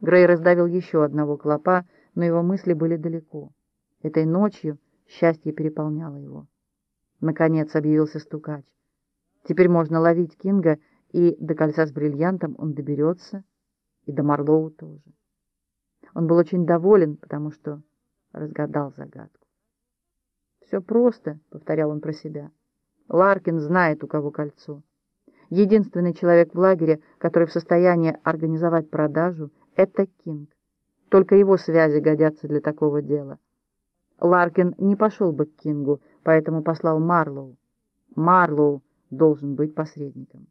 Грей раздавил еще одного клопа, но его мысли были далеко. Этой ночью счастье переполняло его. Наконец объявился стукач. Теперь можно ловить Кинга, и до кольца с бриллиантом он доберется, и до Марлоу тоже. Он был очень доволен, потому что разгадал загадку. «Все просто», — повторял он про себя. «Ларкин знает, у кого кольцо. Единственный человек в лагере, который в состоянии организовать продажу, — это Кинг. Только его связи годятся для такого дела. Ларкин не пошел бы к Кингу, поэтому послал Марлоу. Марлоу должен быть посредником.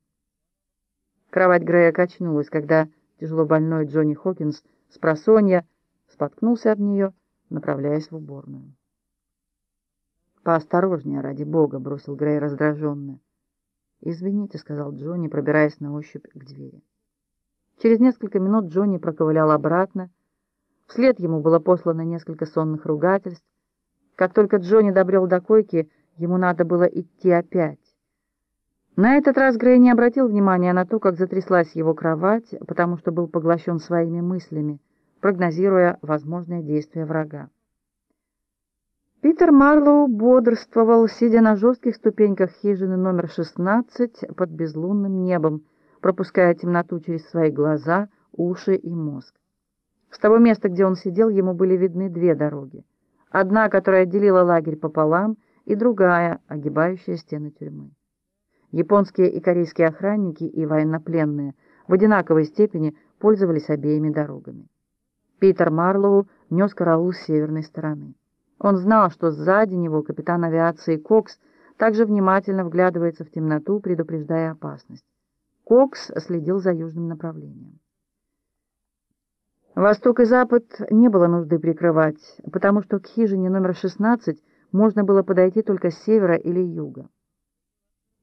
Кровать Грея качнулась, когда тяжело больной Джонни Хокинс с просонья споткнулся об нее, направляясь в уборную. «Поосторожнее, ради бога!» — бросил Грей раздраженно. «Извините», — сказал Джонни, пробираясь на ощупь к двери. Через несколько минут Джонни проковылял обратно. Вслед ему было послано несколько сонных ругательств. Как только Джонни добрел до койки, ему надо было идти опять. На этот раз Грей не обратил внимания на то, как затряслась его кровать, потому что был поглощен своими мыслями, прогнозируя возможные действия врага. Питер Марлоу бодрствовал, сидя на жестких ступеньках хижины номер 16 под безлунным небом, пропуская темноту через свои глаза, уши и мозг. С того места, где он сидел, ему были видны две дороги. Одна, которая делила лагерь пополам, и другая, огибающая стены тюрьмы. Японские и корейские охранники и военнопленные в одинаковой степени пользовались обеими дорогами. Питер Марлоу нес караул с северной стороны. Он знал, что сзади него капитан авиации Кокс также внимательно вглядывается в темноту, предупреждая опасность. Кокс следил за южным направлением. Восток и запад не было нужды прикрывать, потому что к хижине номер 16 можно было подойти только с севера или юга.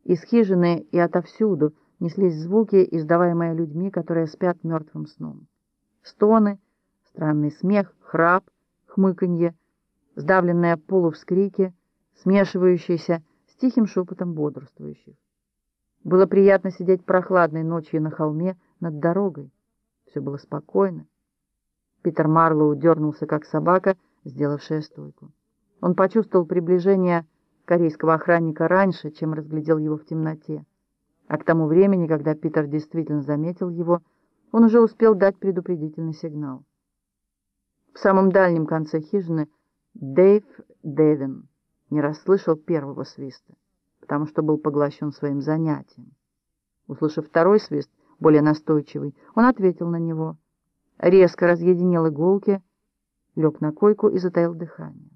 Из хижины и отовсюду неслись звуки, издаваемые людьми, которые спят мертвым сном. Стоны, странный смех, храп, хмыканье, сдавленные полувскрики, смешивающиеся с тихим шепотом бодрствующих. Было приятно сидеть прохладной ночью на холме над дорогой. Все было спокойно. Питер Марлоу дернулся, как собака, сделавшая стойку. Он почувствовал приближение корейского охранника раньше, чем разглядел его в темноте. А к тому времени, когда Питер действительно заметил его, он уже успел дать предупредительный сигнал. В самом дальнем конце хижины Дэйв Дэвин не расслышал первого свиста, потому что был поглощен своим занятием. Услышав второй свист, более настойчивый, он ответил на него, резко разъединил иголки, лег на койку и затаил дыхание.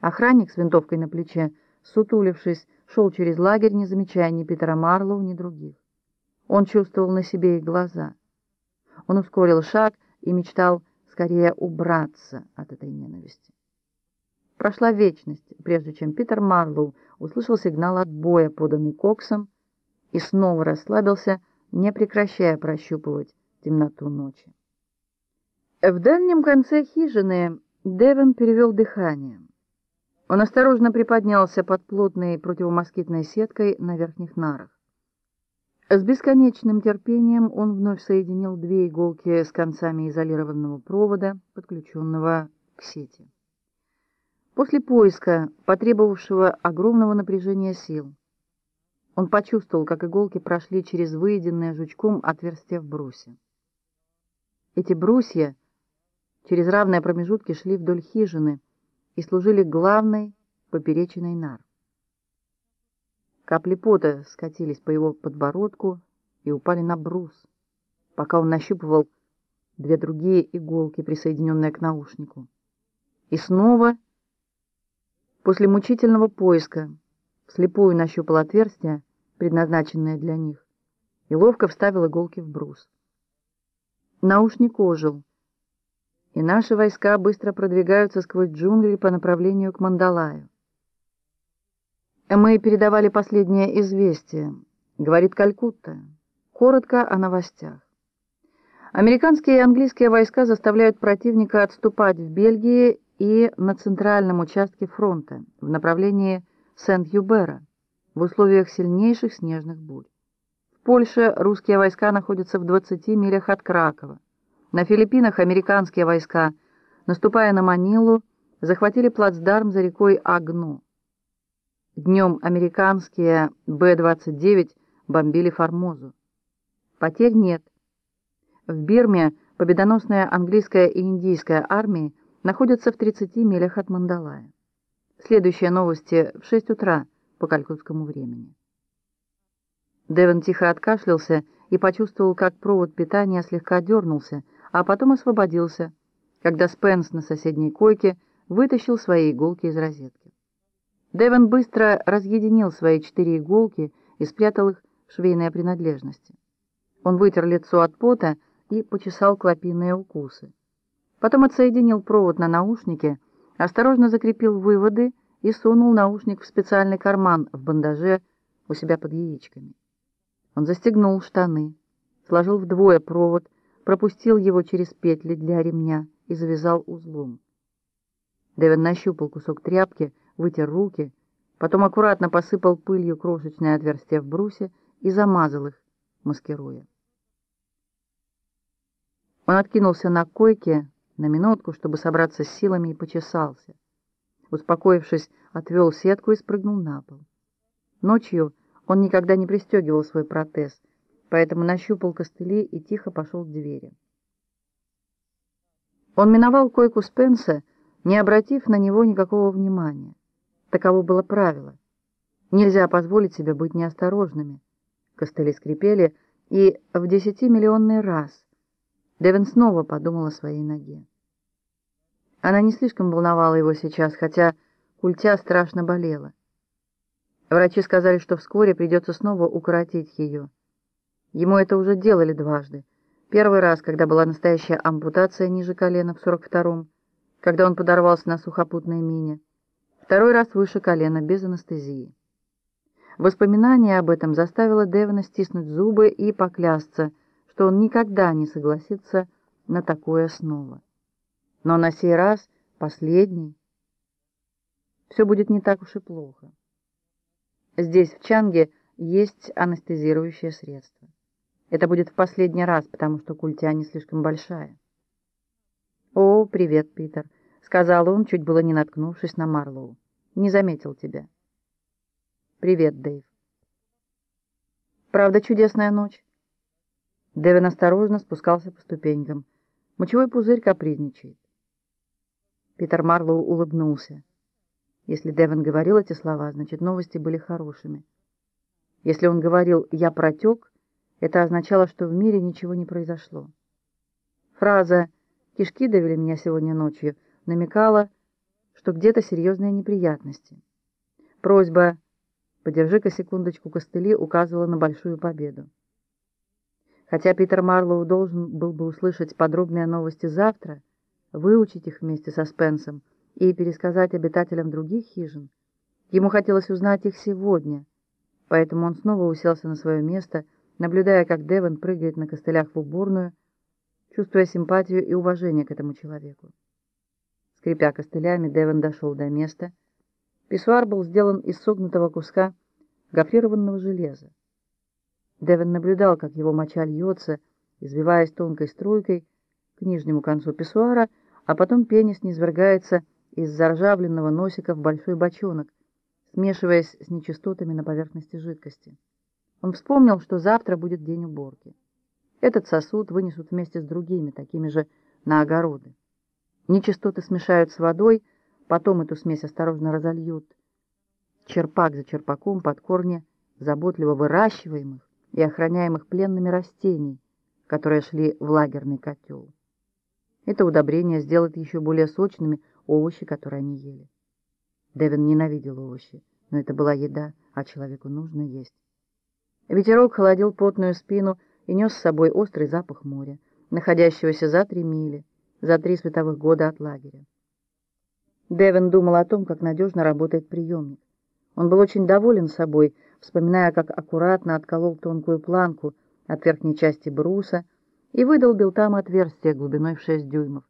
Охранник с винтовкой на плече, сутулившись, шел через лагерь, не замечая ни Питера Марлоу, ни других. Он чувствовал на себе их глаза. Он ускорил шаг и мечтал скорее убраться от этой ненависти. Прошла вечность, прежде чем Питер Марлоу услышал сигнал отбоя, поданный Коксом, и снова расслабился, не прекращая прощупывать темноту ночи. В дальнем конце хижины Девин перевел дыхание. Он осторожно приподнялся под плотной противомоскитной сеткой на верхних нарах. С бесконечным терпением он вновь соединил две иголки с концами изолированного провода, подключенного к сети. После поиска, потребовавшего огромного напряжения сил, он почувствовал, как иголки прошли через выеденное жучком отверстие в брусе. Эти брусья через равные промежутки шли вдоль хижины, и служили главной поперечиной нар. Капли пота скатились по его подбородку и упали на брус, пока он нащупывал две другие иголки, присоединенные к наушнику. И снова, после мучительного поиска, вслепую нащупал отверстие, предназначенное для них, и ловко вставил иголки в брус. Наушник ожил — и наши войска быстро продвигаются сквозь джунгли по направлению к Мандалаю. Мы передавали последнее известие, говорит Калькутта, коротко о новостях. Американские и английские войска заставляют противника отступать в Бельгии и на центральном участке фронта в направлении Сент-Юбера в условиях сильнейших снежных бурь. В Польше русские войска находятся в 20 милях от Кракова. На Филиппинах американские войска, наступая на Манилу, захватили плацдарм за рекой Агну. Днем американские Б-29 бомбили Формозу. Потерь нет. В Бирме победоносная английская и индийская армии находятся в 30 милях от Мандалая. Следующие новости в 6 утра по калькутскому времени. Девон тихо откашлялся и почувствовал, как провод питания слегка дернулся, а потом освободился, когда Спенс на соседней койке вытащил свои иголки из розетки. Девон быстро разъединил свои четыре иголки и спрятал их в швейные принадлежности. Он вытер лицо от пота и почесал клопиные укусы. Потом отсоединил провод на наушнике, осторожно закрепил выводы и сунул наушник в специальный карман в бандаже у себя под яичками. Он застегнул штаны, сложил вдвое провод, пропустил его через петли для ремня и завязал узлом. Дэвин нащупал кусок тряпки, вытер руки, потом аккуратно посыпал пылью крошечное отверстие в брусе и замазал их, маскируя. Он откинулся на койке на минутку, чтобы собраться с силами, и почесался. Успокоившись, отвел сетку и спрыгнул на пол. Ночью он никогда не пристегивал свой протез, поэтому нащупал костыли и тихо пошел к двери. Он миновал койку Спенса, не обратив на него никакого внимания. Таково было правило. Нельзя позволить себе быть неосторожными. Костыли скрипели, и в десятимиллионный раз Девин снова подумал о своей ноге. Она не слишком волновала его сейчас, хотя культя страшно болела. Врачи сказали, что вскоре придется снова укоротить ее. Ему это уже делали дважды. Первый раз, когда была настоящая ампутация ниже колена в 42-м, когда он подорвался на сухопутной мине. Второй раз выше колена, без анестезии. Воспоминание об этом заставило Девона стиснуть зубы и поклясться, что он никогда не согласится на такое снова. Но на сей раз, последний, все будет не так уж и плохо. Здесь, в Чанге, есть анестезирующее средство. Это будет в последний раз, потому что культя не слишком большая. «О, привет, Питер», — сказал он, чуть было не наткнувшись на Марлоу. «Не заметил тебя». «Привет, Дэйв». «Правда, чудесная ночь?» Дэвин осторожно спускался по ступенькам. Мочевой пузырь капризничает. Питер Марлоу улыбнулся. Если Дэвин говорил эти слова, значит, новости были хорошими. Если он говорил «я протек», это означало, что в мире ничего не произошло. Фраза «кишки давили меня сегодня ночью» намекала, что где-то серьезные неприятности. Просьба «подержи-ка секундочку костыли» указывала на большую победу. Хотя Питер Марлоу должен был бы услышать подробные новости завтра, выучить их вместе со Спенсом и пересказать обитателям других хижин, ему хотелось узнать их сегодня, поэтому он снова уселся на свое место — наблюдая, как Девон прыгает на костылях в уборную, чувствуя симпатию и уважение к этому человеку. Скрипя костылями, Девон дошел до места. Писсуар был сделан из согнутого куска гофрированного железа. Девон наблюдал, как его моча льется, извиваясь тонкой струйкой к нижнему концу писсуара, а потом пенис низвергается из заржавленного носика в большой бочонок, смешиваясь с нечистотами на поверхности жидкости. Он вспомнил, что завтра будет день уборки. Этот сосуд вынесут вместе с другими, такими же, на огороды. Нечистоты смешают с водой, потом эту смесь осторожно разольют. Черпак за черпаком под корни заботливо выращиваемых и охраняемых пленными растений, которые шли в лагерный котел. Это удобрение сделает еще более сочными овощи, которые они ели. Дэвин ненавидел овощи, но это была еда, а человеку нужно есть. Ветерок холодил потную спину и нес с собой острый запах моря, находящегося за три мили, за три световых года от лагеря. Дэвин думал о том, как надежно работает приемник. Он был очень доволен собой, вспоминая, как аккуратно отколол тонкую планку от верхней части бруса и выдолбил там отверстие глубиной в шесть дюймов.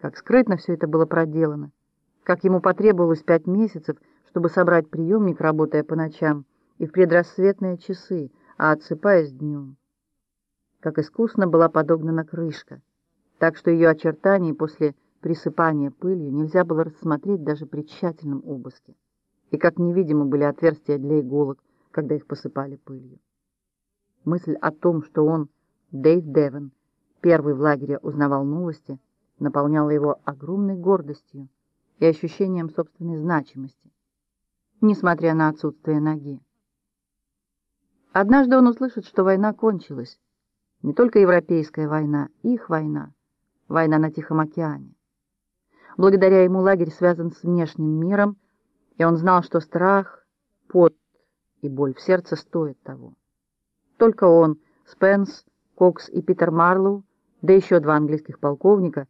Как скрытно все это было проделано, как ему потребовалось пять месяцев, чтобы собрать приемник, работая по ночам, и в предрассветные часы, а отсыпаясь днем. Как искусно была подогнана крышка, так что ее очертания после присыпания пылью нельзя было рассмотреть даже при тщательном обыске, и как невидимы были отверстия для иголок, когда их посыпали пылью. Мысль о том, что он, Дэйв Девен, первый в лагере узнавал новости, наполняла его огромной гордостью и ощущением собственной значимости, несмотря на отсутствие ноги. Однажды он услышит, что война кончилась, не только европейская война, их война, война на Тихом океане. Благодаря ему лагерь связан с внешним миром, и он знал, что страх, пот и боль в сердце стоят того. Только он, Спенс, Кокс и Питер Марлоу, да еще два английских полковника,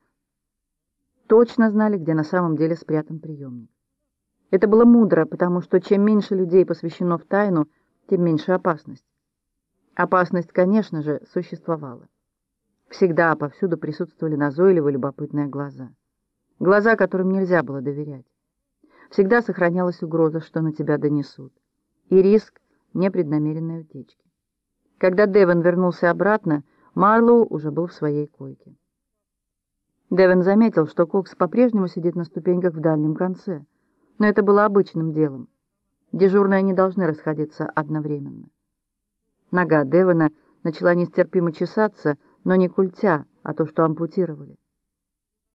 точно знали, где на самом деле спрятан приемник. Это было мудро, потому что чем меньше людей посвящено в тайну, тем меньше опасность. Опасность, конечно же, существовала. Всегда повсюду присутствовали назойливые любопытные глаза. Глаза, которым нельзя было доверять. Всегда сохранялась угроза, что на тебя донесут. И риск непреднамеренной утечки. Когда Девон вернулся обратно, Марлоу уже был в своей койке. Девон заметил, что Кокс по-прежнему сидит на ступеньках в дальнем конце, но это было обычным делом. Дежурные не должны расходиться одновременно. Нога Девона начала нестерпимо чесаться, но не культя, а то, что ампутировали.